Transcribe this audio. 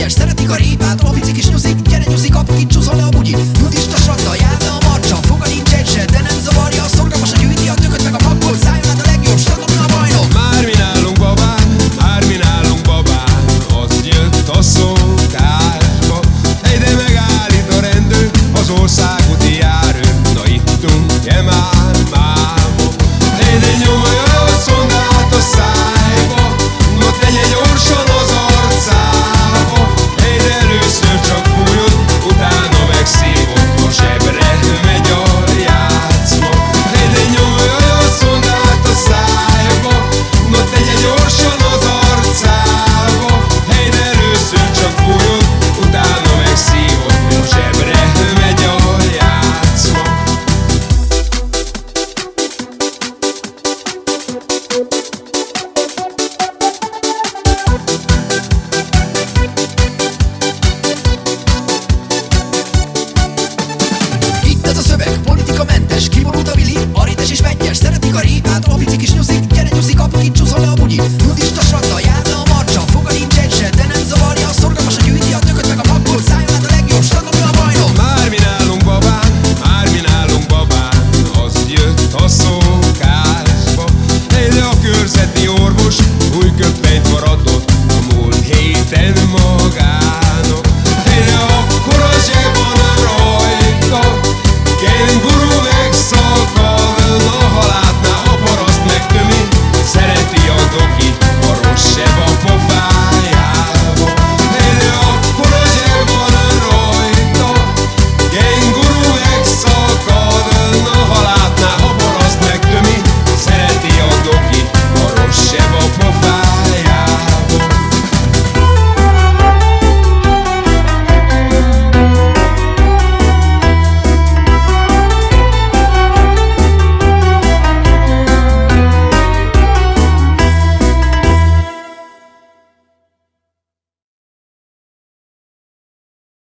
egyes Szeretik a répát, a bicik is nyuszik. Gyere nyuszik, kap, csúszol, le a bugyit vegyes Kiborult a vili, a és vegyes. Szeretik a répát, a picik is nyuszik Gyere nyuszik, a